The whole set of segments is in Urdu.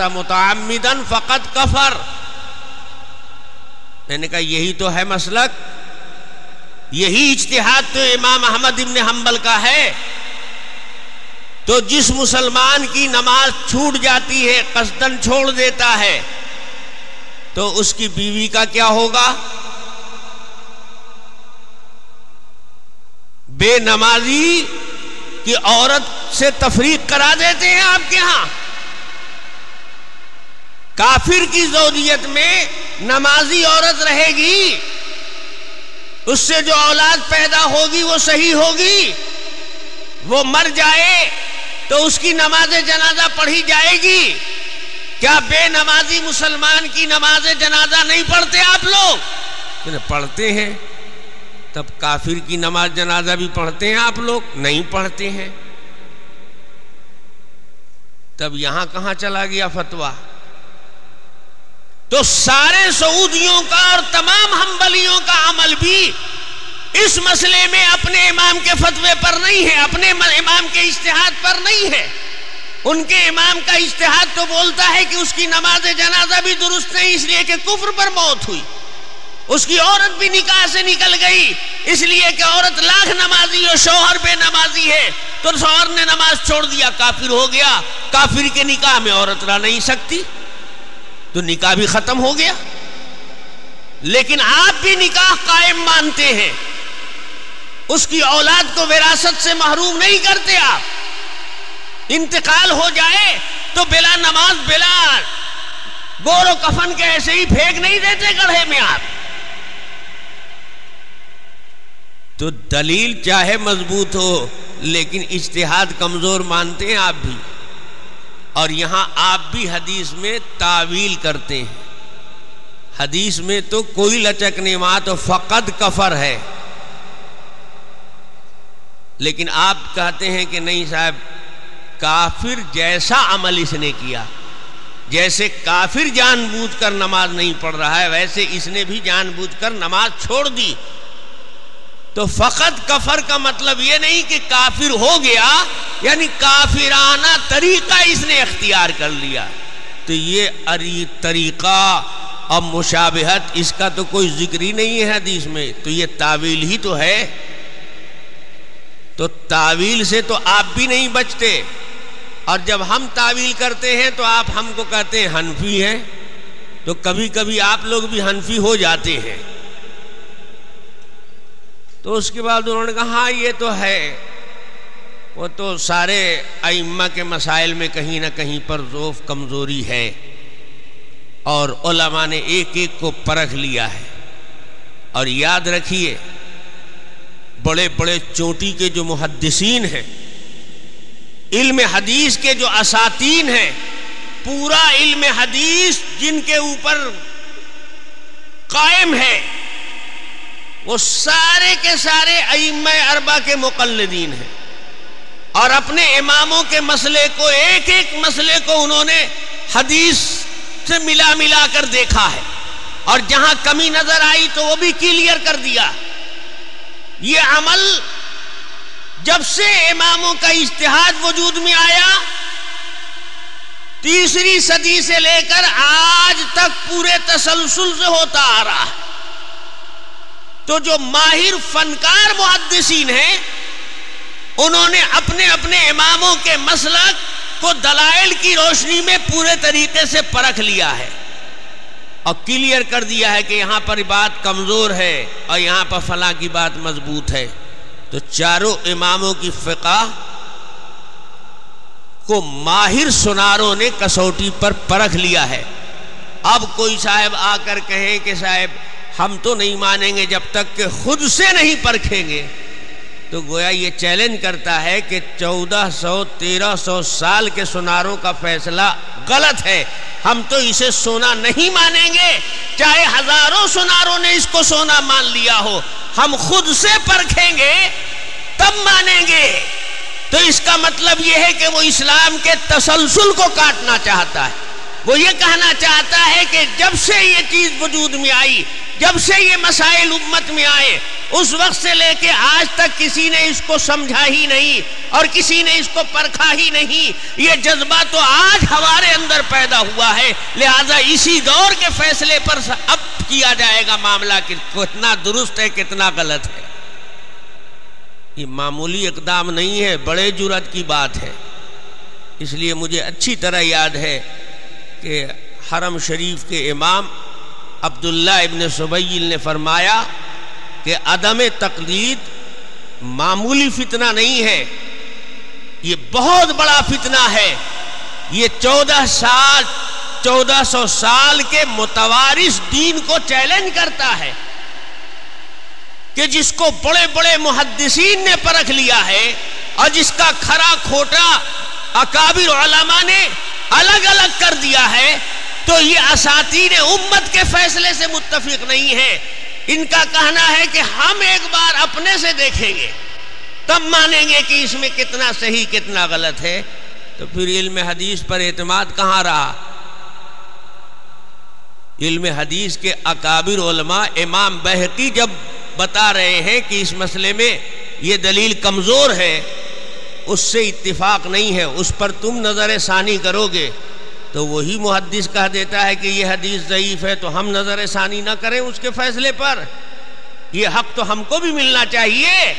الصلاة متعمدا فقط کفر۔ میں نے کہا، یہی تو ہے مسلک۔ یہی اجتہاد تو امام احمد ابن حنبل کا ہے۔ تو جس مسلمان کی نماز چھوٹ جاتی ہے قصدن چھوڑ دیتا ہے، تو اس کی بیوی کا کیا ہوگا؟ بے نمازی کی عورت سے تفریق کرا دیتے ہیں آپ کے ہاں۔ کافر کی زوجیت میں نمازی عورت رہے گی، اس سے جو اولاد پیدا ہوگی وہ صحیح ہوگی، وہ مر جائے تو اس کی نماز جنازہ پڑھی جائے گی۔ کیا بے نمازی مسلمان کی نماز جنازہ نہیں پڑھتے آپ لوگ؟ پڑھتے ہیں۔ تب کافر کی نماز جنازہ بھی پڑھتے ہیں آپ لوگ، نہیں پڑھتے ہیں۔ تب یہاں کہاں چلا گیا فتوا تو سارے سعودیوں کا اور تمام ہمبلیوں کا عمل بھی اس مسئلے میں اپنے امام کے فتوے پر نہیں ہے، اپنے امام کے اشتہاد پر نہیں ہے۔ ان کے امام کا اشتہاد تو بولتا ہے کہ اس کی نماز جنازہ بھی درست نہیں اس لیے کہ کفر پر موت ہوئی۔ اس کی عورت بھی نکاح سے نکل گئی، اس لیے کہ عورت لاکھ نمازی اور شوہر بے نمازی ہے۔ تو شوہر نے نماز چھوڑ دیا، کافر ہو گیا۔ کافر کے نکاح میں عورت رہ نہیں سکتی۔ تو نکاح بھی ختم ہو گیا۔ لیکن آپ بھی نکاح قائم مانتے ہیں۔ اس کی اولاد کو وراثت سے محروم نہیں کرتے آپ۔ انتقال ہو جائے تو بلا نماز، بلا گور و کفن کے ایسے ہی پھینک نہیں دیتے گڑھے میں آپ۔ تو دلیل چاہے مضبوط ہو، لیکن اجتہاد کمزور مانتے ہیں آپ بھی۔ اور یہاں آپ بھی حدیث میں تعویل کرتے ہیں۔ حدیث میں تو کوئی لچک نہیں، وہاں تو فقط کفر ہے۔ لیکن آپ کہتے ہیں کہ نہیں صاحب، کافر جیسا عمل اس نے کیا۔ جیسے کافر جان بوجھ کر نماز نہیں پڑھ رہا ہے، ویسے اس نے بھی جان بوجھ کر نماز چھوڑ دی۔ تو فقط کفر کا مطلب یہ نہیں کہ کافر ہو گیا یعنی کافرانہ طریقہ اس نے اختیار کر لیا۔ تو یہ طریقہ، اب مشابہت، اس کا تو کوئی ذکر ہی نہیں ہے حدیث میں۔ تو یہ تعویل ہی تو ہے۔ تو تعویل سے تو آپ بھی نہیں بچتے۔ اور جب ہم تعویل کرتے ہیں تو آپ ہم کو کہتے ہیں ہنفی ہیں۔ تو کبھی کبھی آپ لوگ بھی ہنفی ہو جاتے ہیں۔ تو اس کے بعد انہوں نے کہا ہاں یہ تو ہے۔ وہ تو سارے ائمہ کے مسائل میں کہیں نہ کہیں پر ذوف کمزوری ہے اور علماء نے ایک ایک کو پرکھ لیا ہے۔ اور یاد رکھیے، بڑے بڑے چوٹی کے جو محدثین ہیں، علم حدیث کے جو اساتین ہیں، پورا علم حدیث جن کے اوپر قائم ہے۔ وہ سارے کے سارے ائمہ اربا کے مقلدین ہیں۔ اور اپنے اماموں کے مسئلے کو، ایک ایک مسئلے کو انہوں نے حدیث سے ملا ملا کر دیکھا ہے۔ اور جہاں کمی نظر آئی تو وہ بھی کلیئر کر دیا۔ یہ عمل جب سے اماموں کا اشتہاد وجود میں آیا، تیسری صدی سے لے کر آج تک پورے تسلسل سے ہوتا آ رہا ہے۔ تو جو ماہر فنکار محدثین ہیں، انہوں نے اپنے اپنے اماموں کے مسلک کو دلائل کی روشنی میں پورے طریقے سے پرکھ لیا ہے۔ اور کلیئر کر دیا ہے کہ یہاں پر بات کمزور ہے اور یہاں پر فلاں کی بات مضبوط ہے۔ تو چاروں اماموں کی فقہ کو ماہر سناروں نے کسوٹی پر پرکھ لیا ہے۔ اب کوئی صاحب آ کر کہے کہ صاحب ہم تو نہیں مانیں گے جب تک کہ خود سے نہیں پرکھیں گے۔ تو گویا یہ چیلنج کرتا ہے کہ چودہ سو، تیرہ سو سال کے سوناروں کا فیصلہ غلط ہے۔ ہم تو اسے سونا نہیں مانیں گے۔ چاہے ہزاروں سوناروں نے اس کو سونا مان لیا ہو، ہم خود سے پرکھیں گے، تب مانیں گے۔ تو اس کا مطلب یہ ہے کہ وہ اسلام کے تسلسل کو کاٹنا چاہتا ہے۔ وہ یہ کہنا چاہتا ہے کہ جب سے یہ چیز وجود میں آئی جب سے یہ مسائل امت میں آئے، اس وقت سے لے کے آج تک کسی نے اس کو سمجھا ہی نہیں اور کسی نے اس کو پرکھا ہی نہیں۔ یہ جذبہ تو آج ہمارے اندر پیدا ہوا ہے، لہذا اسی دور کے فیصلے پر اب کیا جائے گا معاملہ کتنا درست ہے، کتنا غلط ہے۔ یہ معمولی اقدام نہیں ہے، بڑے جرت کی بات ہے۔ اس لیے مجھے اچھی طرح یاد ہے کہ حرم شریف کے امام عبداللہ ابن سبیل نے فرمایا کہ عدم تقلید معمولی فتنہ نہیں ہے۔ یہ بہت بڑا فتنہ ہے۔ یہ چودہ سال، چودہ سو سال کے متوارث دین کو چیلنج کرتا ہے کہ جس کو بڑے بڑے محدثین نے پرکھ لیا ہے اور جس کا کھرا کھوٹا اکابر علماء نے الگ الگ کر دیا ہے۔ تو یہ اساتین امت کے فیصلے سے متفق نہیں ہے ان کا کہنا ہے کہ ہم ایک بار اپنے سے دیکھیں گے۔ تب مانیں گے کہ اس میں کتنا صحیح، کتنا غلط ہے۔ تو پھر علم حدیث پر اعتماد کہاں رہا؟ علم حدیث کے اکابر علماء امام بحقی جب بتا رہے ہیں کہ اس مسئلے میں یہ دلیل کمزور ہے، اس سے اتفاق نہیں ہے۔ اس پر تم نظر ثانی کرو گے۔ تو وہی محدث کہہ دیتا ہے کہ یہ حدیث ضعیف ہے تو ہم نظر ثانی نہ کریں اس کے فیصلے پر۔ یہ حق تو ہم کو بھی ملنا چاہیے۔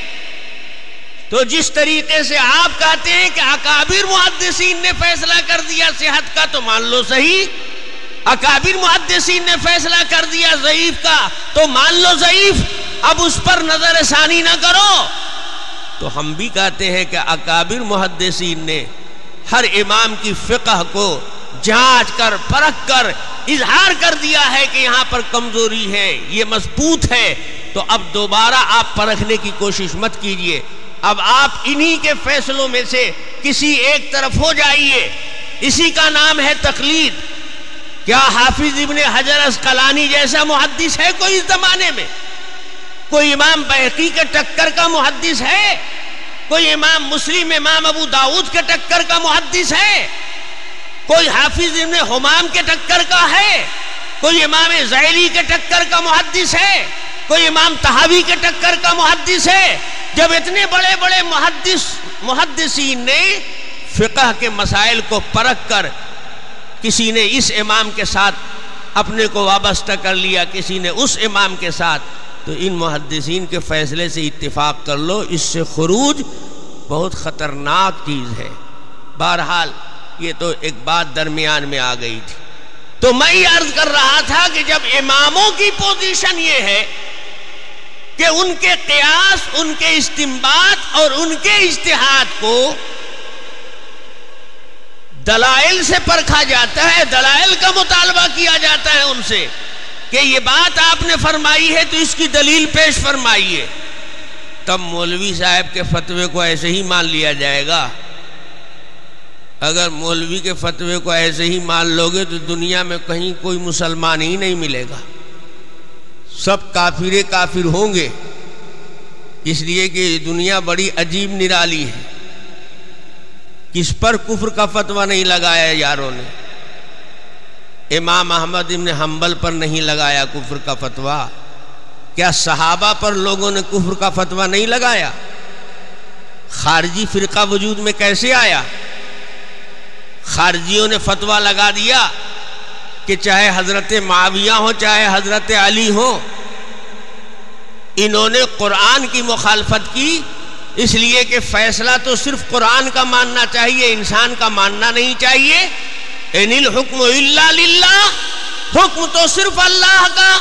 تو جس طریقے سے آپ کہتے ہیں کہ اکابر محدثین نے فیصلہ کر دیا صحت کا تو مان لو صحیح۔ اکابر محدثین نے فیصلہ کر دیا ضعیف کا تو مان لو ضعیف۔ اب اس پر نظر ثانی نہ کرو۔ تو ہم بھی کہتے ہیں کہ اکابر محدثین نے ہر امام کی فقہ کو جانچ کر، پرکھ کر، اظہار کر دیا ہے کہ یہاں پر کمزوری ہے، یہ مضبوط ہے۔ تو اب دوبارہ آپ پرکھنے کی کوشش مت کیجیے۔ اب آپ انہی کے فیصلوں میں سے کسی ایک طرف ہو جائیے۔ اسی کا نام ہے تقلید۔ کیا حافظ ابن حجر اسقلانی جیسا محدث ہے کوئی اس زمانے میں؟ کوئی امام بحقی کے ٹکر کا محدث ہے؟ کوئی امام مسلم امام ابو داود کے ٹکر کا محدث ہے؟ کوئی حافظ ابن حمام کے ٹکر کا ہے؟ کوئی امام زیلی کے ٹکر کا محدث ہے؟ کوئی امام تحاوی کے ٹکر کا محدث ہے؟ جب اتنے بڑے بڑے محدث، محدثین نے فقہ کے مسائل کو پرکھ کر کسی نے اس امام کے ساتھ اپنے کو وابستہ کر لیا، کسی نے اس امام کے ساتھ، تو ان محدثین کے فیصلے سے اتفاق کر لو، اس سے خروج بہت خطرناک چیز ہے۔ بہرحال یہ تو ایک بات درمیان میں آ گئی تھی۔ تو میں یہ عرض کر رہا تھا کہ جب اماموں کی پوزیشن یہ ہے کہ ان کے قیاس، ان کے استمباد اور ان کے اشتہاد کو دلائل سے پرکھا جاتا ہے، دلائل کا مطالبہ کیا جاتا ہے ان سے کہ یہ بات آپ نے فرمائی ہے تو اس کی دلیل پیش فرمائیے۔ تب مولوی صاحب کے فتوے کو ایسے ہی مان لیا جائے گا۔ اگر مولوی کے فتوے کو ایسے ہی مان لو گے تو دنیا میں کہیں کوئی مسلمان ہی نہیں ملے گا۔ سب کافر کافر ہوں گے۔ اس لیے کہ دنیا بڑی عجیب نرالی ہے۔ کس پر کفر کا فتویٰ نہیں لگایا یاروں نے؟ امام احمد ابن حنبل پر نہیں لگایا کفر کا فتویٰ۔ کیا صحابہ پر لوگوں نے کفر کا فتویٰ نہیں لگایا؟ خارجی فرقہ وجود میں کیسے آیا؟ خارجیوں نے فتویٰ لگا دیا کہ چاہے حضرت معاویہ ہو چاہے حضرت علی ہو انہوں نے قرآن کی مخالفت کی، اس لیے کہ فیصلہ تو صرف قرآن کا ماننا چاہیے، انسان کا ماننا نہیں چاہیے۔ ان الحکم اللہ للہ، حکم تو صرف اللہ کا۔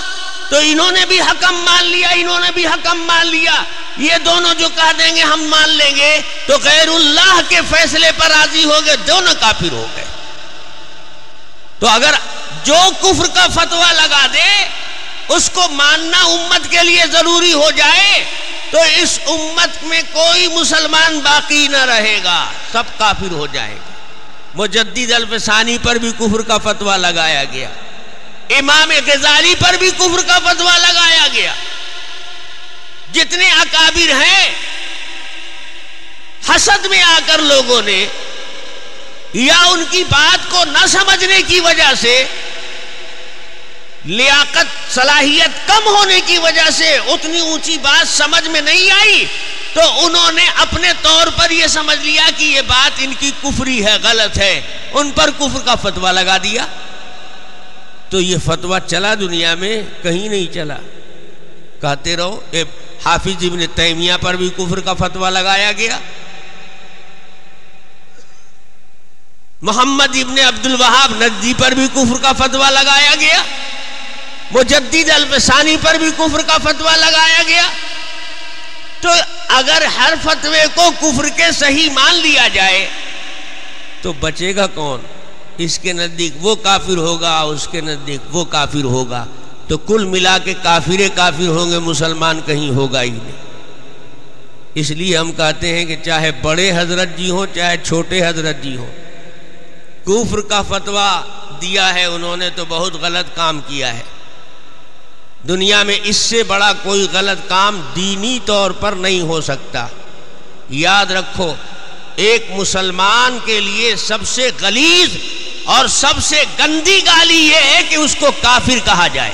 تو انہوں نے بھی حکم مان لیا، انہوں نے بھی حکم مان لیا۔ یہ دونوں جو کہہ دیں گے ہم مان لیں گے، تو غیر اللہ کے فیصلے پر راضی ہو گئے، دونوں کافر ہو گئے۔ تو اگر جو کفر کا فتویٰ لگا دے، اس کو ماننا امت کے لیے ضروری ہو جائے، تو اس امت میں کوئی مسلمان باقی نہ رہے گا، سب کافر ہو جائے گا۔ مجدد الفسانی پر بھی کفر کا فتویٰ لگایا گیا۔ امام غزالی پر بھی کفر کا فتویٰ لگایا گیا۔ جتنے اکابر ہیں، حسد میں آ کر لوگوں نے یا ان کی بات کو نہ سمجھنے کی وجہ سے، لیاقت، صلاحیت کم ہونے کی وجہ سے اتنی اونچی بات سمجھ میں نہیں آئی، تو انہوں نے اپنے طور پر یہ سمجھ لیا کہ یہ بات ان کی کفری ہے، غلط ہے۔ ان پر کفر کا فتوا لگا دیا۔ تو یہ فتوا چلا دنیا میں، کہیں نہیں چلا۔ کہتے رہو حافظ ابن تیمیہ پر بھی کفر کا فتوا لگایا گیا۔ محمد ابن عبد الوہاب ندی پر بھی کفر کا فتوا لگایا گیا۔ مجدد الفسانی پر بھی کفر کا فتوا لگایا گیا۔ تو اگر ہر فتوے کو کفر کے صحیح مان لیا جائے، تو بچے گا کون؟ اس کے نزدیک وہ کافر ہوگا، اس کے نزدیک وہ کافر ہوگا۔ تو کل ملا کے کافر کافر ہوں گے، مسلمان کہیں ہوگا ہی نہیں۔ اس لیے ہم کہتے ہیں کہ چاہے بڑے حضرت جی ہوں، چاہے چھوٹے حضرت جی ہوں۔ کفر کا فتویٰ دیا ہے، انہوں نے تو بہت غلط کام کیا ہے۔ دنیا میں اس سے بڑا کوئی غلط کام دینی طور پر نہیں ہو سکتا۔ یاد رکھو، ایک مسلمان کے لیے سب سے غلیظ اور سب سے گندی گالی یہ ہے کہ اس کو کافر کہا جائے۔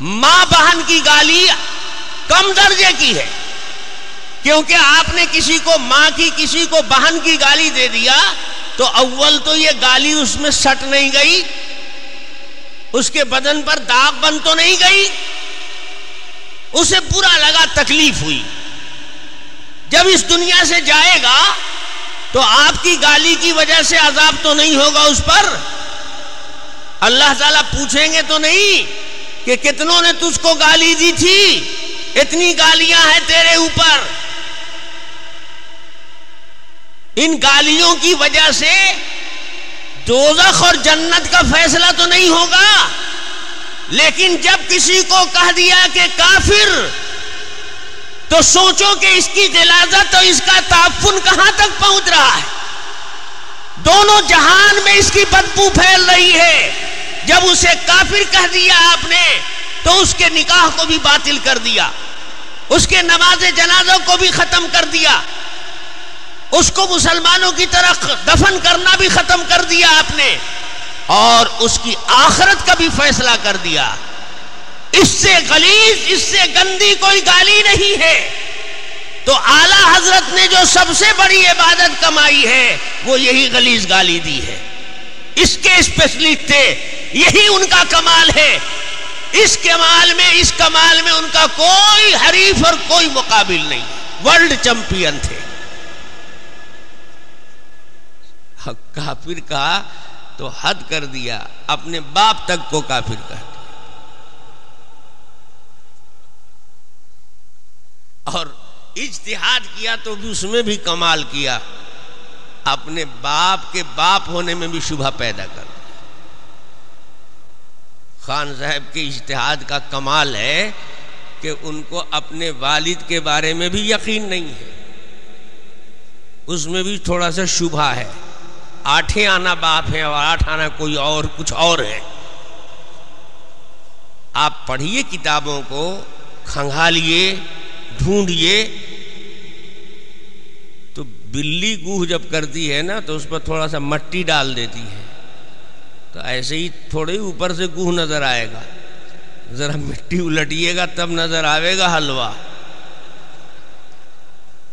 ماں بہن کی گالی کم درجے کی ہے۔ کیونکہ آپ نے کسی کو ماں کی، کسی کو بہن کی گالی دے دیا، تو اول تو یہ گالی اس میں سٹ نہیں گئی۔ اس کے بدن پر داغ بن تو نہیں گئی۔ اسے برا لگا، تکلیف ہوئی۔ جب اس دنیا سے جائے گا تو آپ کی گالی کی وجہ سے عذاب تو نہیں ہوگا اس پر؟ اللہ تعالیٰ پوچھیں گے تو نہیں کہ کتنوں نے تجھ کو گالی دی تھی؟ اتنی گالیاں ہیں تیرے اوپر۔ ان گالیوں کی وجہ سے دوزخ اور جنت کا فیصلہ تو نہیں ہوگا، لیکن جب کسی کو کہہ دیا کہ کافر تو سوچو کہ اس کی دلازت اور اس کا تعفن کہاں تک پہنچ رہا ہے؟ دونوں جہان میں اس کی بدبو پھیل رہی ہے۔ جب اسے کافر کہہ دیا آپ نے، تو اس کے نکاح کو بھی باطل کر دیا۔ اس کے نماز جنازوں کو بھی ختم کر دیا۔ اس کو مسلمانوں کی طرح دفن کرنا بھی ختم کر دیا آپ نے۔ اور اس کی آخرت کا بھی فیصلہ کر دیا۔ اس سے غلیظ، اس سے گندی کوئی گالی نہیں ہے۔ تو اعلی حضرت نے جو سب سے بڑی عبادت کمائی ہے، وہ یہی غلیظ گالی دی ہے۔ اس کے اسپیشلسٹ تھے یہی ان کا کمال ہے۔ اس کمال میں، اس کمال میں ان کا کوئی حریف اور کوئی مقابل نہیں۔ ورلڈ چیمپئن تھے۔ کافر کہا تو حد کر دیا۔ اپنے باپ تک کو کافر کر۔ اور اجتہاد کیا تو بھی اس میں بھی کمال کیا، اپنے باپ کے باپ ہونے میں بھی شبہ پیدا کر۔ دیا خان صاحب کے اجتہاد کا کمال ہے کہ ان کو اپنے والد کے بارے میں بھی یقین نہیں ہے۔ اس میں بھی تھوڑا سا شبہ ہے۔ آٹھیں آنا باپ ہے اور آٹھ آنا کوئی اور، کچھ اور ہے۔ آپ پڑھیے کتابوں کو، کھنگھالیے۔ ڈھونڈیے، تو بلی گوہ جب کرتی ہے نا، تو اس پر تھوڑا سا مٹی ڈال دیتی ہے۔ تو ایسے ہی تھوڑے اوپر سے گوہ نظر آئے گا۔ ذرا مٹی الٹیے گا، تب نظر آئے گا حلوہ۔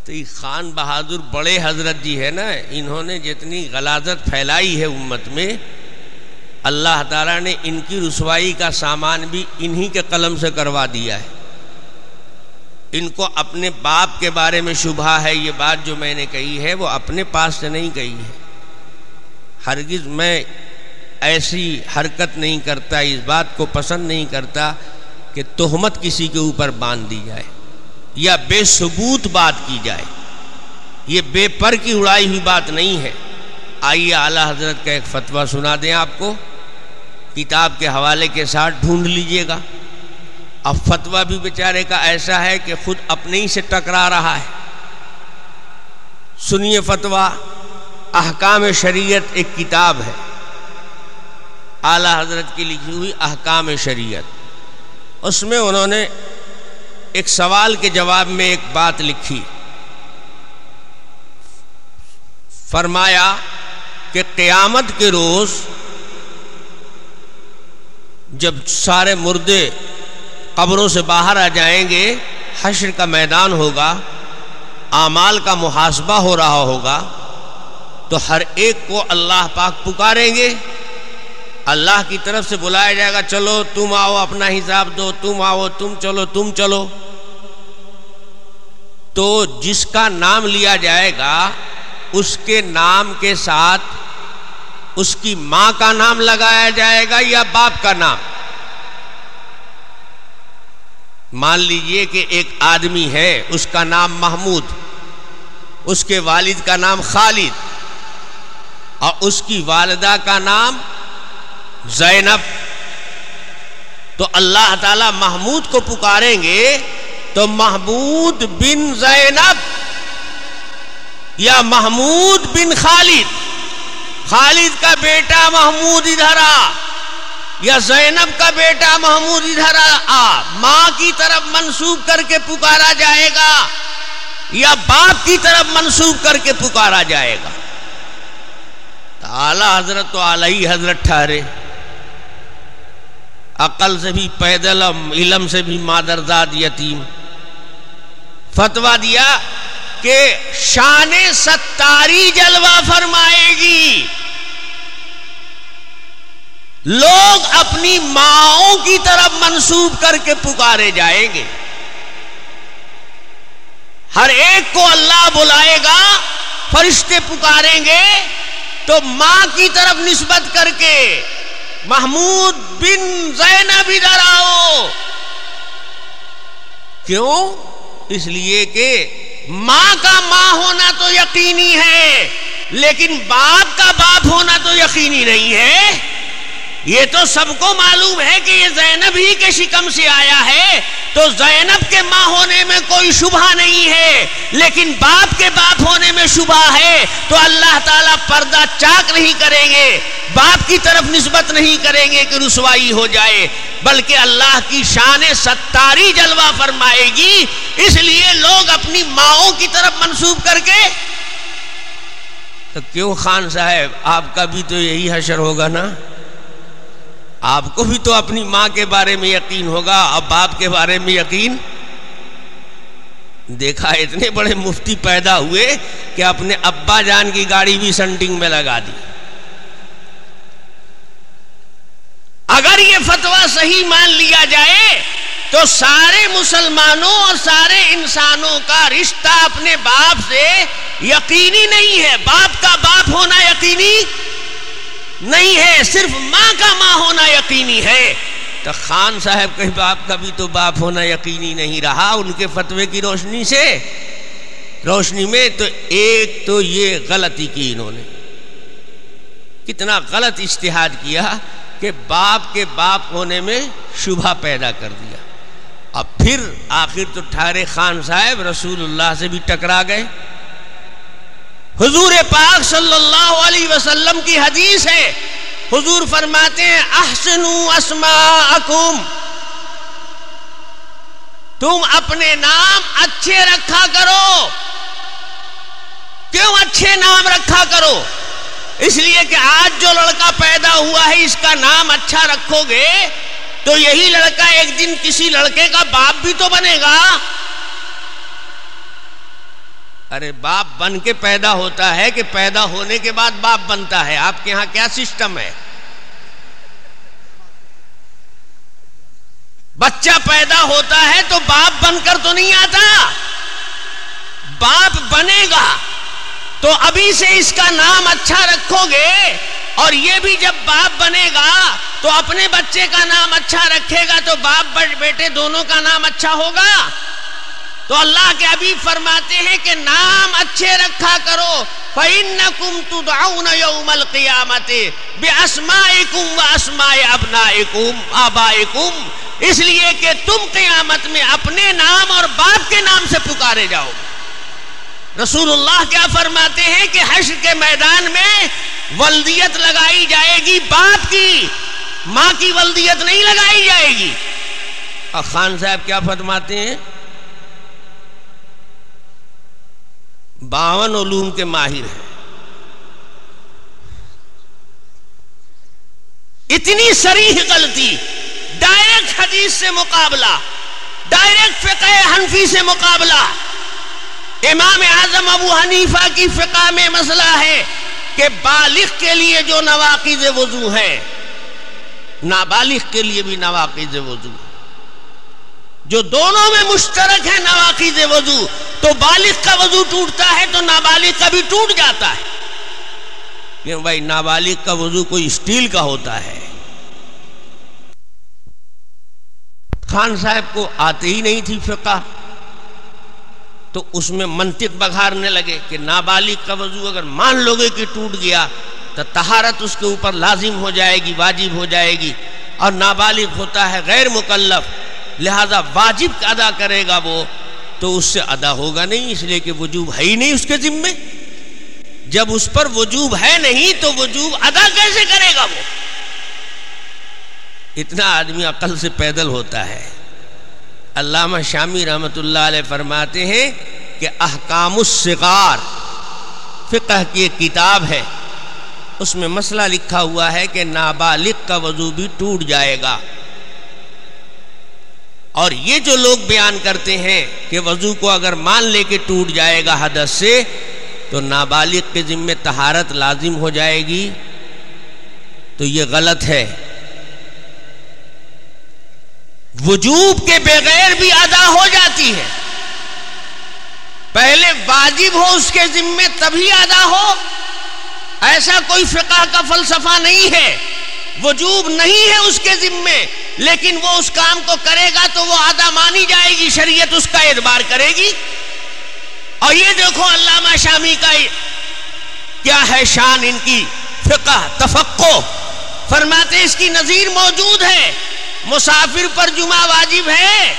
تو یہ خان بہادر بڑے حضرت جی ہے نا، انہوں نے جتنی غلازت پھیلائی ہے امت میں، اللہ تعالیٰ نے ان کی رسوائی کا سامان بھی انہی کے قلم سے کروا دیا ہے۔ ان کو اپنے باپ کے بارے میں شبہ ہے، یہ بات جو میں نے کہی ہے، وہ اپنے پاس سے نہیں کہی ہے۔ ہرگز میں ایسی حرکت نہیں کرتا، اس بات کو پسند نہیں کرتا کہ تہمت کسی کے اوپر باندھ دی جائے یا بے ثبوت بات کی جائے۔ یہ بے پر کی اڑائی ہوئی بات نہیں ہے۔ آئیے اعلیٰ حضرت کا ایک فتویٰ سنا دیں آپ کو۔ کتاب کے حوالے کے ساتھ ڈھونڈ لیجیے گا۔ اب فتویٰ بھی بیچارے کا ایسا ہے کہ خود اپنے ہی سے ٹکرا رہا ہے۔ سنیے فتویٰ، احکام شریعت ایک کتاب ہے۔ اعلیٰ حضرت کی لکھی ہوئی احکام شریعت۔ اس میں انہوں نے ایک سوال کے جواب میں ایک بات لکھی۔ فرمایا کہ قیامت کے روز جب سارے مردے قبروں سے باہر آ جائیں گے، حشر کا میدان ہوگا، اعمال کا محاسبہ ہو رہا ہوگا، تو ہر ایک کو اللہ پاک پکاریں گے۔ اللہ کی طرف سے بلایا جائے گا، چلو تم آؤ، اپنا حساب دو، تم آؤ، تم چلو تم چلو۔ تو جس کا نام لیا جائے گا، اس کے نام کے ساتھ اس کی ماں کا نام لگایا جائے گا یا باپ کا نام؟ مان لیجیے کہ ایک آدمی ہے، اس کا نام محمود، اس کے والد کا نام خالد، اور اس کی والدہ کا نام زینب۔ تو اللہ تعالی محمود کو پکاریں گے تو محمود بن زینب یا محمود بن خالد۔ خالد کا بیٹا محمود ادھر آ۔ یا زینب کا بیٹا محمود ادھر آ ماں کی طرف منسوب کر کے پکارا جائے گا یا باپ کی طرف منسوب کر کے پکارا جائے گا؟ اعلی حضرت تو اعلی حضرت ٹھہرے۔ عقل سے بھی پیدل، علم سے بھی مادرزاد یتیم۔ فتوا دیا کہ شان ستاری جلوہ فرمائے گی۔ لوگ اپنی ماؤں کی طرف منسوب کر کے پکارے جائیں گے۔ ہر ایک کو اللہ بلائے گا، فرشتے پکاریں گے تو ماں کی طرف نسبت کر کے محمود بن زینب ادھر آؤ۔ کیوں؟ اس لیے کہ ماں کا ماں ہونا تو یقینی ہے، لیکن باپ کا باپ ہونا تو یقینی نہیں ہے۔ یہ تو سب کو معلوم ہے کہ یہ زینب ہی کے شکم سے آیا ہے۔ تو زینب کے ماں ہونے میں کوئی شبہ نہیں ہے، لیکن باپ کے باپ ہونے میں شبہ ہے۔ تو اللہ تعالیٰ پردہ چاک نہیں کریں گے، باپ کی طرف نسبت نہیں کریں گے کہ رسوائی ہو جائے۔ بلکہ اللہ کی شان ستاری جلوہ فرمائے گی۔ اس لیے لوگ اپنی ماؤں کی طرف منسوب کر کے تو کیوں خان صاحب، آپ کا بھی تو یہی حشر ہوگا نا؟ آپ کو بھی تو اپنی ماں کے بارے میں یقین ہوگا اور باپ کے بارے میں یقین؟ دیکھا، اتنے بڑے مفتی پیدا ہوئے کہ اپنے ابا جان کی گاڑی بھی سنٹنگ میں لگا دی۔ اگر یہ فتوا صحیح مان لیا جائے، تو سارے مسلمانوں اور سارے انسانوں کا رشتہ اپنے باپ سے یقینی نہیں ہے۔ باپ کا باپ ہونا یقینی؟ نہیں ہے، صرف ماں کا ماں ہونا یقینی ہے۔ تو خان صاحب کے باپ کا بھی تو باپ ہونا یقینی نہیں رہا ان کے فتوے کی روشنی سے۔ روشنی میں تو ایک تو یہ غلطی کی انہوں نے۔ کتنا غلط اشتہاد کیا کہ باپ کے باپ ہونے میں شبہ پیدا کر دیا۔ اب پھر آخر تو ٹھہرے خان صاحب، رسول اللہ سے بھی ٹکرا گئے۔ حضور پاک صلی اللہ علیہ وسلم کی حدیث ہے۔ حضور فرماتے ہیں اسماءکم۔ تم اپنے نام اچھے رکھا کرو۔ کیوں اچھے نام رکھا کرو؟ اس لیے کہ آج جو لڑکا پیدا ہوا ہے، اس کا نام اچھا رکھو گے تو یہی لڑکا ایک دن کسی لڑکے کا باپ بھی تو بنے گا۔ ارے باپ بن کے پیدا ہوتا ہے کہ پیدا ہونے کے بعد باپ بنتا ہے آپ کے یہاں کیا سسٹم ہے بچہ پیدا ہوتا ہے تو باپ بن کر تو نہیں آتا باپ بنے گا تو ابھی سے اس کا نام اچھا رکھو گے اور یہ بھی جب باپ بنے گا تو اپنے بچے کا نام اچھا رکھے گا تو باپ بیٹے دونوں کا نام اچھا ہوگا تو اللہ کے ابھی فرماتے ہیں کہ نام اچھے رکھا کرو، فَإِنَّكُمْ تُدْعَوْنَ يَوْمَ الْقِيَامَةِ بِأَسْمَائِكُمْ وَأَسْمَائِ أَبْنَائِكُمْ، آبَائِكُمْ۔ اس لیے کہ تم قیامت میں اپنے نام اور باپ کے نام سے پکارے جاؤ۔ رسول اللہ کیا فرماتے ہیں کہ حشر کے میدان میں ولدیت لگائی جائے گی باپ کی، ماں کی ولدیت نہیں لگائی جائے گی۔ اور خان صاحب کیا فرماتے ہیں؟ باون علوم کے ماہر ہیں۔ اتنی سریح غلطی ڈائریکٹ حدیث سے مقابلہ ڈائریکٹ فقہ حنفی سے مقابلہ۔ امام اعظم ابو حنیفہ کی فقہ میں مسئلہ ہے کہ بالغ کے لیے جو نواقض وضو ہے نابالغ کے لیے بھی نواقض وضو۔ جو دونوں میں مشترک ہے نواقض وضو تو بالغ کا وضو ٹوٹتا ہے تو نابالغ کا بھی ٹوٹ جاتا ہے۔ کیوں بھائی؟ نابالغ کا وضو کوئی اسٹیل کا ہوتا ہے۔ خان صاحب کو آتے ہی نہیں تھی فقہ۔ تو اس میں منطق بگھارنے لگے کہ نابالغ کا وضو اگر مان لو گے کہ ٹوٹ گیا، تو تہارت اس کے اوپر لازم ہو جائے گی، واجب ہو جائے گی۔ اور نابالغ ہوتا ہے غیر مکلف، لہذا واجب ادا کرے گا وہ۔ تو اس سے ادا ہوگا نہیں، اس لیے کہ وجوب ہے ہی نہیں اس کے ذمے۔ جب اس پر وجوب ہے نہیں تو وجوب ادا کیسے کرے گا وہ؟ اتنا آدمی عقل سے پیدل ہوتا ہے۔ علامہ شامی رحمت اللہ علیہ فرماتے ہیں کہ احکام السقار فقہ کی ایک کتاب ہے۔ اس میں مسئلہ لکھا ہوا ہے کہ نابالغ کا وضو بھی ٹوٹ جائے گا۔ اور یہ جو لوگ بیان کرتے ہیں کہ وضو کو اگر مان لے کے ٹوٹ جائے گا حدث سے، تو نابالغ کے ذمے تہارت لازم ہو جائے گی۔ تو یہ غلط ہے۔ وجوب کے بغیر بھی ادا ہو جاتی ہے۔ پہلے واجب ہو اس کے ذمے تبھی ادا ہو۔ ایسا کوئی فقہ کا فلسفہ نہیں ہے۔ وجوب نہیں ہے اس کے ذمے۔ لیکن وہ اس کام کو کرے گا تو وہ ادا مانی جائے گی، شریعت اس کا اعتبار کرے گی۔ اور یہ دیکھو علامہ شامی کا کیا ہے شان ان کی فقہ تفقو فرماتے اس کی نظیر موجود ہے، مسافر پر جمعہ واجب ہے۔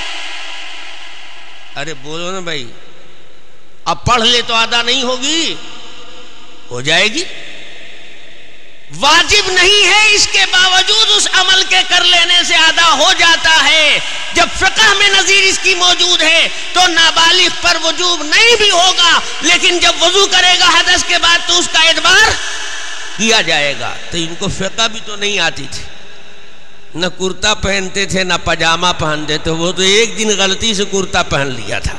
ارے بولو نا بھائی، اب پڑھ لے تو ادا نہیں ہوگی، ہو جائے گی۔ واجب نہیں ہے اس کے باوجود اس عمل کے کر لینے سے ادا ہو جاتا ہے۔ جب فقہ میں نظیر اس کی موجود ہے تو نابالغ پر وجوب نہیں بھی ہوگا، لیکن جب وضو کرے گا حدث کے بعد تو اس کا اعتبار کیا جائے گا۔ تو ان کو فقہ بھی تو نہیں آتی تھی۔ نہ کرتا پہنتے تھے، نہ پجامہ پہنتے تھے۔ وہ تو ایک دن غلطی سے کرتا پہن لیا تھا۔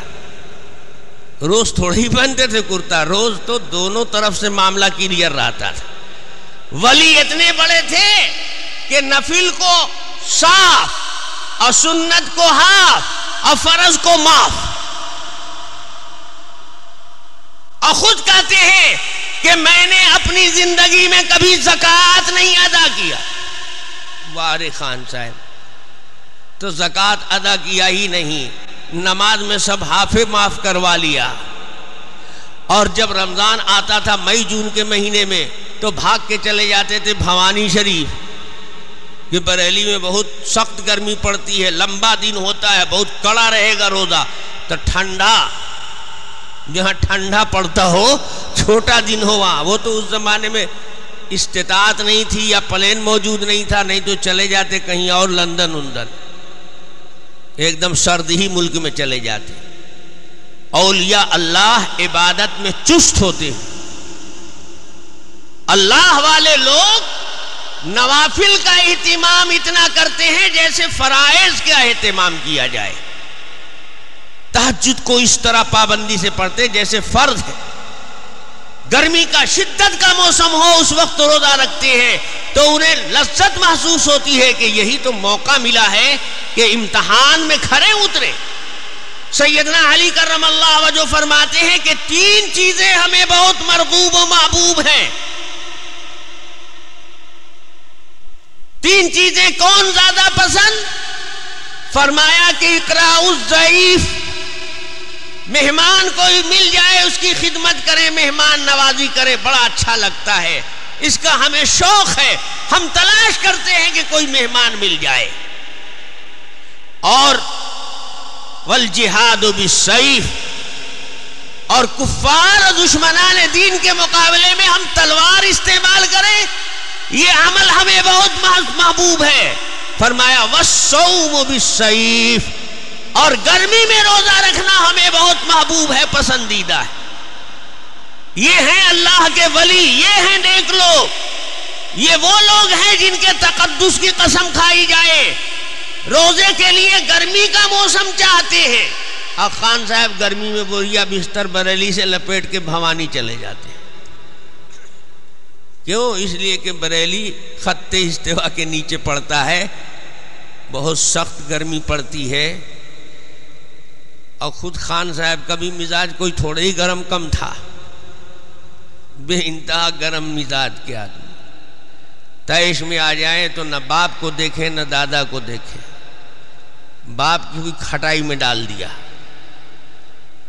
روز تھوڑی پہنتے تھے کرتا، روز تو دونوں طرف سے معاملہ کلیئر رہتا تھا۔ ولی اتنے بڑے تھے کہ نفل کو صاف اور سنت کو ہاف اور فرض کو معاف۔ اور خود کہتے ہیں کہ میں نے اپنی زندگی میں کبھی زکات نہیں ادا کیا۔ وار خان صاحب، تو زکوٰۃ ادا کیا ہی نہیں، نماز میں سب حافظ معاف کروا لیا۔ اور جب رمضان آتا تھا مئی جون کے مہینے میں تو بھاگ کے چلے جاتے تھے بھوانی شریف، کہ بریلی میں بہت سخت گرمی پڑتی ہے، لمبا دن ہوتا ہے، بہت کڑا رہے گا روزہ۔ تو ٹھنڈا، جہاں ٹھنڈا پڑتا ہو، چھوٹا دن ہو وہاں۔ وہ تو اس زمانے میں استطاعت نہیں تھی یا پلین موجود نہیں تھا، نہیں تو چلے جاتے کہیں اور لندن اندن ایک دم سرد ہی ملک میں چلے جاتے۔ اولیاء اللہ عبادت میں چست ہوتے ہیں۔ اللہ والے لوگ نوافل کا اہتمام اتنا کرتے ہیں جیسے فرائض کا اہتمام کیا جائے۔ تحجد کو اس طرح پابندی سے پڑھتے جیسے فرض ہے۔ گرمی کا شدت کا موسم ہو، اس وقت روزہ رکھتے ہیں، تو انہیں لذت محسوس ہوتی ہے کہ یہی تو موقع ملا ہے کہ امتحان میں کھڑے اترے۔ سیدنا علی کرم اللہ وجہ فرماتے ہیں کہ تین چیزیں ہمیں بہت مرغوب و محبوب ہیں۔ تین چیزیں کون زیادہ پسند؟ فرمایا کہ اقرا ضعیف مہمان کوئی مل جائے، اس کی خدمت کرے، مہمان نوازی کرے، بڑا اچھا لگتا ہے۔ اس کا ہمیں شوق ہے، ہم تلاش کرتے ہیں کہ کوئی مہمان مل جائے۔ اور والجہاد بالسیف، اور کفار اور دشمنان دین کے مقابلے میں ہم تلوار استعمال کریں۔ یہ عمل ہمیں بہت محبوب ہے۔ فرمایا وسوم بالسیف اور گرمی میں روزہ رکھنا ہمیں بہت محبوب ہے، پسندیدہ ہے۔ یہ ہیں اللہ کے ولی، یہ ہیں نیک لوگ۔ یہ وہ لوگ ہیں جن کے تقدس کی قسم کھائی جائے۔ روزے کے لیے گرمی کا موسم چاہتے ہیں۔ اور خان صاحب، گرمی میں بوریا بستر بریلی سے لپیٹ کے بھوانی چلے جاتے ہیں۔ کیوں؟ اس لیے کہ بریلی خط استوا کے نیچے پڑتا ہے، بہت سخت گرمی پڑتی ہے، اور خود خان صاحب کا بھی مزاج کوئی تھوڑا ہی گرم کم تھا۔ بے انتہا گرم مزاج کے آدمی۔ تیش میں آ جائیں تو نہ باپ کو دیکھیں، نہ دادا کو دیکھیں۔ باپ کی بھی کھٹائی میں ڈال دیا۔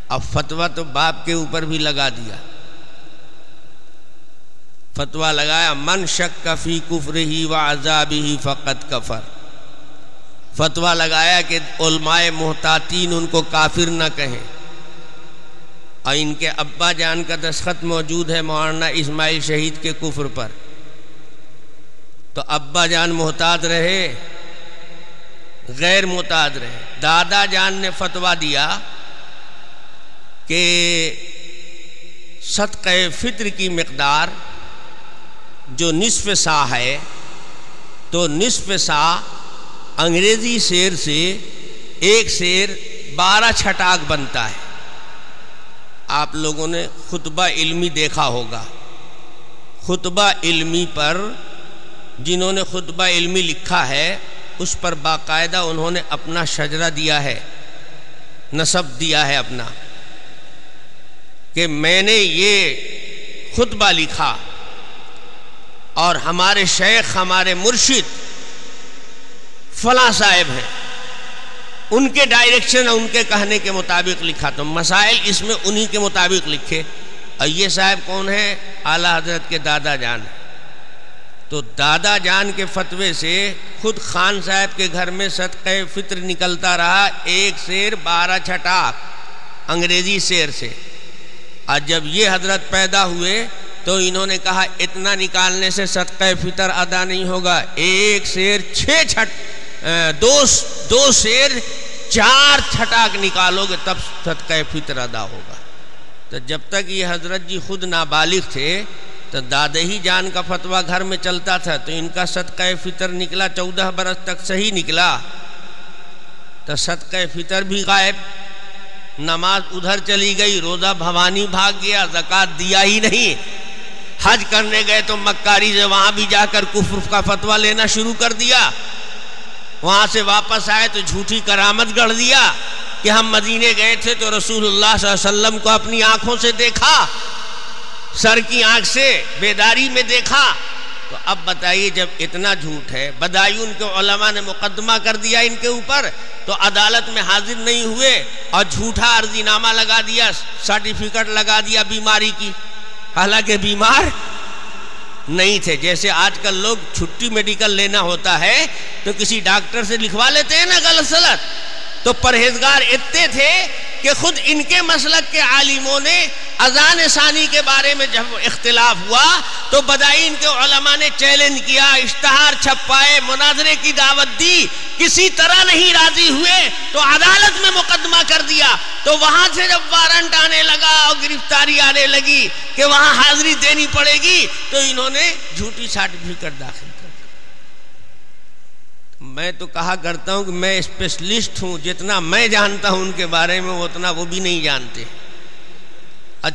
اب فتوا تو باپ کے اوپر بھی لگا دیا۔ فتوا لگایا، من شک کفی کفر ہی و عذاب ہی فقط کفر. فتوا لگایا کہ علماء محتاطین ان کو کافر نہ کہیں۔ اور ان کے ابا جان کا دستخط موجود ہے مولانا اسماعیل شہید کے کفر پر۔ تو ابا جان محتاط رہے، غیر محتاط رہے۔ دادا جان نے فتوا دیا کہ صدقہ فطر کی مقدار جو نصف سا ہے، تو نصف سا انگریزی شیر سے ایک شیر بارہ چھٹاک بنتا ہے۔ آپ لوگوں نے خطبہ علمی دیکھا ہوگا۔ خطبہ علمی پر جنہوں نے خطبہ علمی لکھا ہے، اس پر باقاعدہ انہوں نے اپنا شجرہ دیا ہے، نصب دیا ہے اپنا کہ میں نے یہ خطبہ لکھا۔ اور ہمارے شیخ، ہمارے مرشد فلاں صاحب ہیں۔ ان کے ڈائریکشن ان کے کہنے کے مطابق لکھا۔ تو مسائل اس میں انہی کے مطابق لکھے۔ اور یہ صاحب کون ہے اعلیٰ حضرت کے دادا جان۔ تو دادا جان کے فتوے سے خود خان صاحب کے گھر میں صدقہ فطر نکلتا رہا۔ ایک شیر، بارہ چھٹاک انگریزی شیر سے۔ اور جب یہ حضرت پیدا ہوئے تو انہوں نے کہا اتنا نکالنے سے صدقہ فطر ادا نہیں ہوگا۔ ایک شیر چھ چھٹ دو دو شیر، چار چھٹاک نکالو گے تب صدقہ فطر ادا ہوگا۔ تو جب تک یہ حضرت جی خود نابالغ تھے، تو دادے ہی جان کا فتویٰ گھر میں چلتا تھا، تو ان کا صدقہ فطر نکلا، چودہ برس تک صحیح نکلا۔ تو صدقہ فطر بھی غائب۔ نماز ادھر چلی گئی، روزہ بھوانی بھاگ گیا، زکوٰۃ دیا ہی نہیں۔ حج کرنے گئے تو مکاری سے وہاں بھی جا کر کفر کا فتویٰ لینا شروع کر دیا۔ وہاں سے واپس آئے تو جھوٹی کرامت گڑھ دیا کہ ہم مدینے گئے تھے تو رسول اللہ صلی اللہ علیہ وسلم کو اپنی آنکھوں سے دیکھا۔ سر کی آنکھ سے بیداری میں دیکھا۔ تو اب بتائیے جب اتنا جھوٹ ہے بدائی ان کے علماء نے مقدمہ کر دیا ان کے اوپر تو عدالت میں حاضر نہیں ہوئے اور جھوٹا عرضی نامہ لگا دیا، سرٹیفکیٹ لگا دیا بیماری کی۔ حالانکہ بیمار نہیں تھے۔ جیسے آج کل لوگ چھٹی میڈیکل لینا ہوتا ہے تو کسی ڈاکٹر سے لکھوا لیتے ہیں نا غلط سلط تو پرہیزگار اتنے تھے کہ خود ان کے مسلک کے عالموں نے اذان ثانی کے بارے میں جب اختلاف ہوا تو بدائین کے علماء نے چیلنج کیا، اشتہار چھپائے، مناظرے کی دعوت دی، کسی طرح نہیں راضی ہوئے تو عدالت میں مقدمہ کر دیا۔ تو وہاں سے جب وارنٹ آنے لگا اور گرفتاری آنے لگی کہ وہاں حاضری دینی پڑے گی تو انہوں نے جھوٹی سرٹیفکیٹ داخل میں تو کہا کرتا ہوں کہ میں اسپیشلسٹ ہوں، جتنا میں جانتا ہوں ان کے بارے میں اتنا وہ بھی نہیں جانتے۔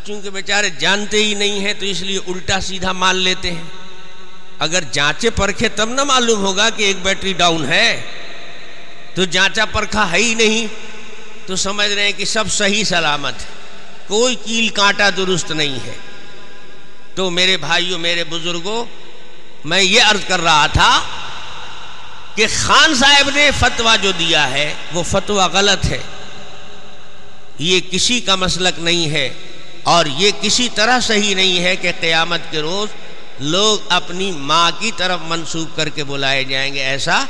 چونکہ بیچارے جانتے ہی نہیں ہیں، تو اس لیے الٹا سیدھا مان لیتے ہیں۔ اگر جانچے پرکھے تب نہ معلوم ہوگا کہ ایک بیٹری ڈاؤن ہے۔ تو جانچا پرکھا ہے ہی نہیں، تو سمجھ رہے ہیں کہ سب صحیح سلامت ہے۔ کوئی کیل کانٹا درست نہیں ہے۔ تو میرے بھائیوں، میرے بزرگوں، میں یہ عرض کر رہا تھا کہ خان صاحب نے فتویٰ جو دیا ہے وہ فتویٰ غلط ہے۔ یہ کسی کا مسلک نہیں ہے اور یہ کسی طرح صحیح نہیں ہے کہ قیامت کے روز لوگ اپنی ماں کی طرف منسوخ کر کے بلائے جائیں گے۔ ایسا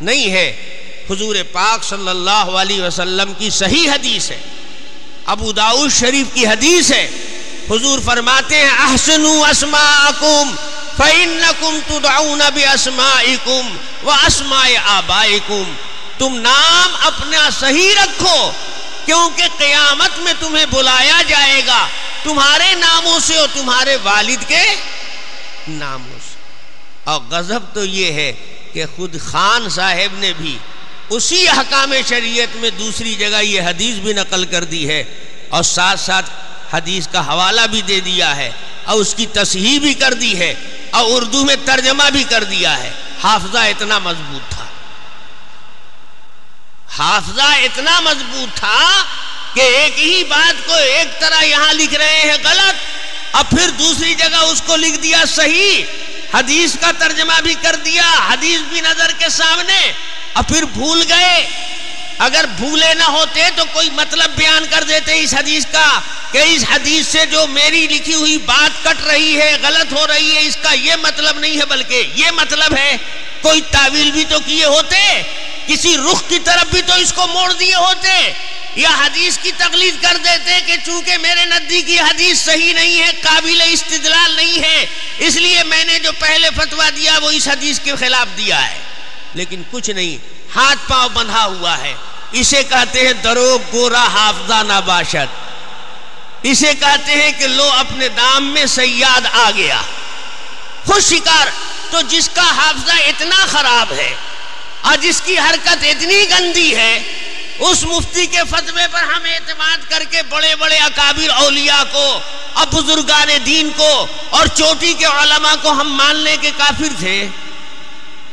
نہیں ہے۔ حضور پاک صلی اللہ علیہ وسلم کی صحیح حدیث ہے۔ ابو داؤد شریف کی حدیث ہے۔ حضور فرماتے ہیں احسنو اسماءکم۔ فَإِنَّكُمْ تُدْعَوْنَ بِأَسْمَائِكُمْ وَأَسْمَائِ آبَائِكُمْ تم نام اپنا صحیح رکھو کیونکہ قیامت میں تمہیں بلایا جائے گا تمہارے ناموں سے اور تمہارے والد کے ناموں سے۔ اور غضب تو یہ ہے کہ خود خان صاحب نے بھی اسی حکام شریعت میں دوسری جگہ یہ حدیث بھی نقل کر دی ہے اور ساتھ ساتھ حدیث کا حوالہ بھی دے دیا ہے اور اس کی تصحیح بھی کر دی ہے۔ اور اردو میں ترجمہ بھی کر دیا ہے۔ حافظہ اتنا مضبوط تھا۔ حافظہ اتنا مضبوط تھا کہ ایک ہی بات کو ایک طرح یہاں لکھ رہے ہیں غلط۔ اب پھر دوسری جگہ اس کو لکھ دیا صحیح۔ حدیث کا ترجمہ بھی کر دیا، حدیث بھی نظر کے سامنے۔ اب پھر بھول گئے۔ اگر بھولے نہ ہوتے تو کوئی مطلب بیان کر دیتے اس حدیث کا کہ اس حدیث سے جو میری لکھی ہوئی بات کٹ رہی ہے، غلط ہو رہی ہے، اس کا یہ مطلب نہیں ہے بلکہ یہ مطلب ہے، کوئی تعویل بھی تو کیے ہوتے، کسی رخ کی طرف بھی تو اس کو موڑ دیے ہوتے، یا حدیث کی تقلید کر دیتے کہ چونکہ میرے نزدیکی حدیث صحیح نہیں ہے، قابل استدلال نہیں ہے، اس لیے میں نے جو پہلے فتوا دیا وہ اس حدیث کے خلاف دیا ہے۔ لیکن کچھ نہیں، ہاتھ پاؤں بندھا ہوا ہے۔ اسے کہتے ہیں درو گورا حافظہ نباشد اسے کہتے ہیں کہ لو اپنے دام میں سیاد آ گیا۔ خوش شکار، تو جس کا حافظہ اتنا خراب ہے اور جس کی حرکت اتنی گندی ہے، اس مفتی کے فتوے پر ہم اعتماد کر کے بڑے بڑے اکابر اولیاء کو اور بزرگان دین کو اور چوٹی کے علماء کو ہم ماننے کے کافر تھے۔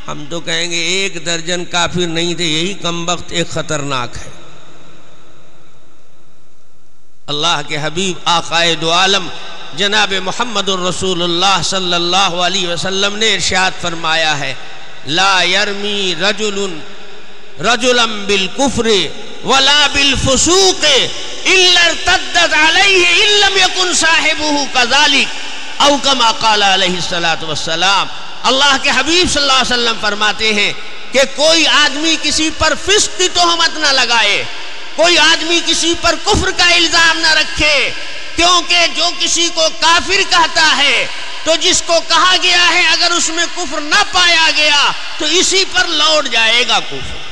ہم تو کہیں گے ایک درجن کافر نہیں تھے، یہی کم وقت ایک خطرناک ہے۔ اللہ کے حبیب آقائے دو عالم، جناب محمد الرسول اللہ صلی اللہ علیہ وسلم نے ارشاد فرمایا ہے، لا يرمی رجل رجلا بالکفر ولا بالفسوق الا ارتدت علیہ ان لم يكن صاحبه كذلك او كما قال علیہ الصلوۃ والسلام اللہ کے حبیب صلی اللہ علیہ وسلم فرماتے ہیں کہ کوئی آدمی کسی پر فسق کی تہمت نہ لگائے، کوئی آدمی کسی پر کفر کا الزام نہ رکھے، کیونکہ جو کسی کو کافر کہتا ہے، تو جس کو کہا گیا ہے اگر اس میں کفر نہ پایا گیا، تو اسی پر لوٹ جائے گا کفر۔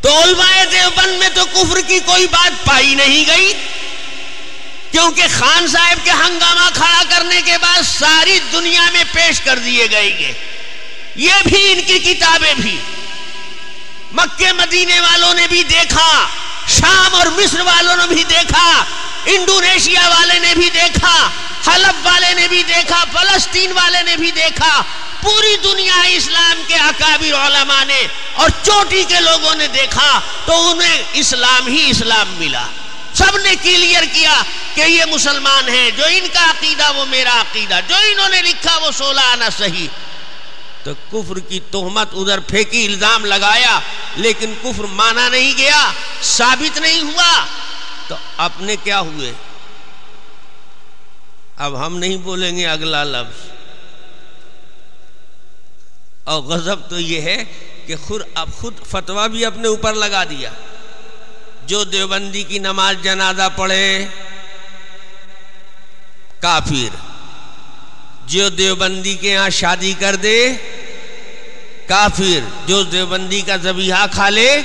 تو علماء دیوبند میں تو کفر کی کوئی بات پائی نہیں گئی۔ کیونکہ خان صاحب کے ہنگامہ کھڑا کرنے کے بعد ساری دنیا میں پیش کر دیے گئے گے یہ بھی ان کی کتابیں بھی۔ مکے مدینے والوں نے بھی دیکھا، شام اور مصر والوں نے بھی دیکھا، انڈونیشیا والے نے بھی دیکھا، حلب والے نے بھی دیکھا، فلسطین والے نے بھی دیکھا۔ پوری دنیا اسلام کے اکابر علماء نے اور چوٹی کے لوگوں نے دیکھا تو انہیں اسلام ہی اسلام ملا۔ سب نے کلیئر کیا کہ یہ مسلمان ہیں، جو ان کا عقیدہ وہ میرا عقیدہ، جو انہوں نے لکھا وہ سولہ آنا صحیح۔ تو کفر کی تہمت ادھر پھینکی، الزام لگایا، لیکن کفر مانا نہیں گیا، ثابت نہیں ہوا۔ تو اپنے کیا ہوئے؟ اب ہم نہیں بولیں گے اگلا لفظ۔ اور غضب تو یہ ہے کہ خود اب خود فتوا بھی اپنے اوپر لگا دیا۔ جو دیوبندی کی نماز جنازہ پڑھے، کافر۔ جو دیوبندی کے یہاں شادی کر دے، کافر۔ جو دیوبندی کا زبیحہ کھا لے،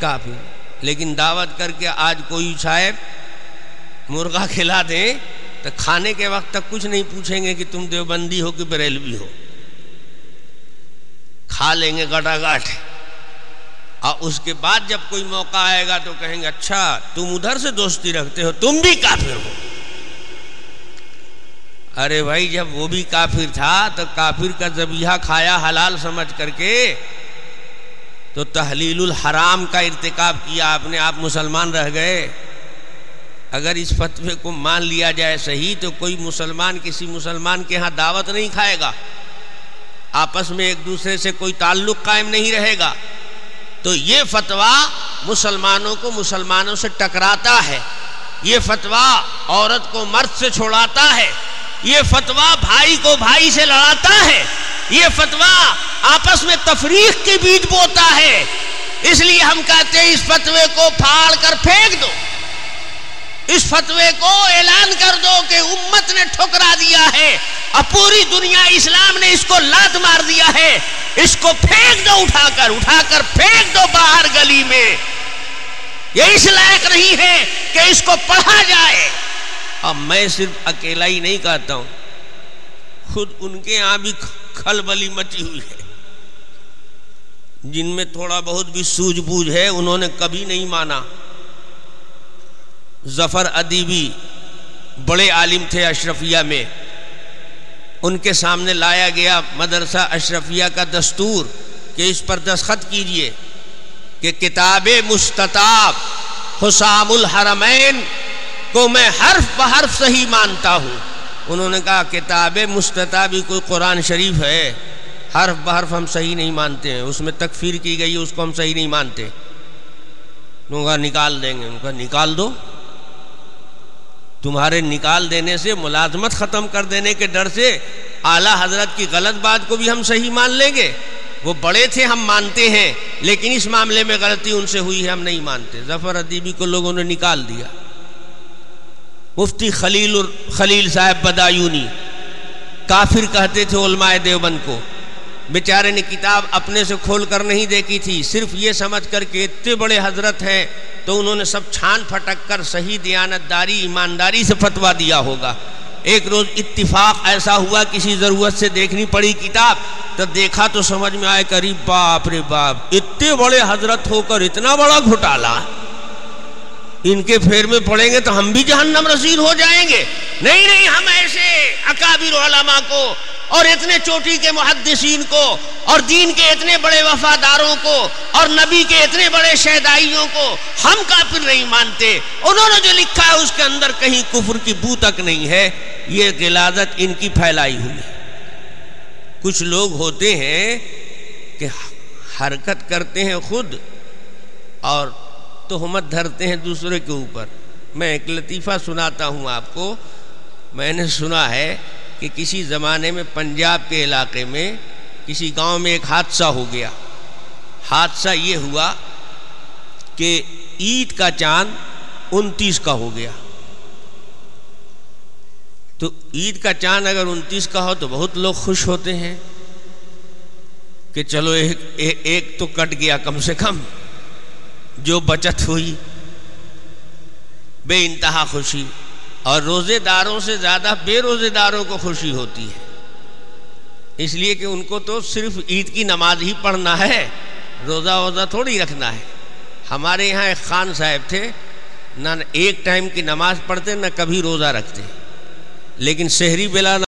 کافر۔ لیکن دعوت کر کے آج کوئی صاحب مرغا کھلا دے تو کھانے کے وقت تک کچھ نہیں پوچھیں گے کہ تم دیوبندی ہو کہ بریلوی ہو۔ کھا لیں گے گٹا گاٹھ۔ اور اس کے بعد جب کوئی موقع آئے گا تو کہیں گے اچھا تم ادھر سے دوستی رکھتے ہو، تم بھی کافر ہو۔ ارے بھائی، جب وہ بھی کافر تھا تو کافر کا زبیحہ کھایا حلال سمجھ کر کے تو تحلیل الحرام کا ارتکاب کیا اپنے آپ مسلمان رہ گئے۔ اگر اس فتوے کو مان لیا جائے صحیح تو کوئی مسلمان کسی مسلمان کے ہاں دعوت نہیں کھائے گا۔ آپس میں ایک دوسرے سے کوئی تعلق قائم نہیں رہے گا۔ تو یہ فتوا مسلمانوں کو مسلمانوں سے ٹکراتا ہے۔ یہ فتوا عورت کو مرد سے چھوڑاتا ہے۔ یہ فتوا بھائی کو بھائی سے لڑاتا ہے۔ یہ فتوا آپس میں تفریق کے بیچ بوتا ہے۔ اس لیے ہم کہتے ہیں اس فتوے کو پھاڑ کر پھینک دو۔ اس فتوے کو اعلان کر دو کہ امت نے ٹھکرا دیا ہے اور پوری دنیا اسلام نے اس کو لات مار دیا ہے۔ اس کو پھینک دو اٹھا کر اٹھا کر پھینک دو باہر گلی میں۔ یہ اس لائق نہیں ہے کہ اس کو پڑھا جائے۔ اب میں صرف اکیلا ہی نہیں کہتا ہوں۔ خود ان کے یہاں بھی کھل بلی مچی ہوئی ہے۔ جن میں تھوڑا بہت بھی سوجھ بوجھ ہے، انہوں نے کبھی نہیں مانا۔ ظفر ادیبی بڑے عالم تھے اشرفیہ میں۔ ان کے سامنے لایا گیا مدرسہ اشرفیہ کا دستور کہ اس پر دستخط کیجیے کہ کتاب مستطاب حسام الحرمین کو میں حرف بحرف صحیح مانتا ہوں۔ انہوں نے کہا کتاب مستطابی کوئی قرآن شریف ہے۔ حرف بحرف ہم صحیح نہیں مانتے ہیں۔ اس میں تکفیر کی گئی اس کو ہم صحیح نہیں مانتے۔ کہا نکال دیں گے۔ ان کا نکال دو۔ تمہارے نکال دینے سے، ملازمت ختم کر دینے کے ڈر سے اعلیٰ حضرت کی غلط بات کو بھی ہم صحیح مان لیں گے۔ وہ بڑے تھے ہم مانتے ہیں، لیکن اس معاملے میں غلطی ان سے ہوئی ہے، ہم نہیں مانتے۔ ظفر ادیبی کو لوگوں نے نکال دیا۔ مفتی خلیل خلیل صاحب بدایونی، کافر کہتے تھے علماء دیوبند کو۔ بیچارے نے کتاب اپنے سے کھول کر نہیں دیکھی تھی، صرف یہ سمجھ کر کہ اتنے بڑے حضرت ہیں تو انہوں نے سب چھان پھٹک کر صحیح دیانت داری ایمانداری سے فتوا دیا ہوگا۔ ایک روز اتفاق ایسا ہوا، کسی ضرورت سے دیکھنی پڑی کتاب، تو دیکھا تو سمجھ میں آئے قریب باپ رے باپ، اتنے بڑے حضرت ہو کر اتنا بڑا گھوٹالا۔ ان کے پھیر میں پڑیں گے تو ہم بھی جہنم رسید ہو جائیں گے۔ نہیں نہیں، ہم ایسے اکابر علماء کو اور اتنے چوٹی کے محدثین کو اور دین کے اتنے بڑے وفاداروں کو اور نبی کے اتنے بڑے شہدائیوں کو ہم کافر نہیں مانتے۔ انہوں نے جو لکھا ہے اس کے اندر کہیں کفر کی بو تک نہیں ہے۔ یہ غلازت ان کی پھیلائی ہوئی۔ ہے کچھ لوگ ہوتے ہیں کہ حرکت کرتے ہیں خود اور تہمت دھرتے ہیں دوسرے کے اوپر۔ میں ایک لطیفہ سناتا ہوں آپ کو۔ میں نے سنا ہے کہ کسی زمانے میں پنجاب کے علاقے میں کسی گاؤں میں ایک حادثہ ہو گیا۔ حادثہ یہ ہوا کہ عید کا چاند انتیس کا ہو گیا۔ تو عید کا چاند اگر انتیس کا ہو تو بہت لوگ خوش ہوتے ہیں کہ چلو ایک ایک تو کٹ گیا کم سے کم، جو بچت ہوئی، بے انتہا خوشی۔ اور روزے داروں سے زیادہ بے روزے داروں کو خوشی ہوتی ہے۔ اس لیے کہ ان کو تو صرف عید کی نماز ہی پڑھنا ہے، روزہ ووزہ تھوڑی رکھنا ہے۔ ہمارے یہاں ایک خان صاحب تھے، نہ ایک ٹائم کی نماز پڑھتے، نہ کبھی روزہ رکھتے۔ لیکن شہری بلا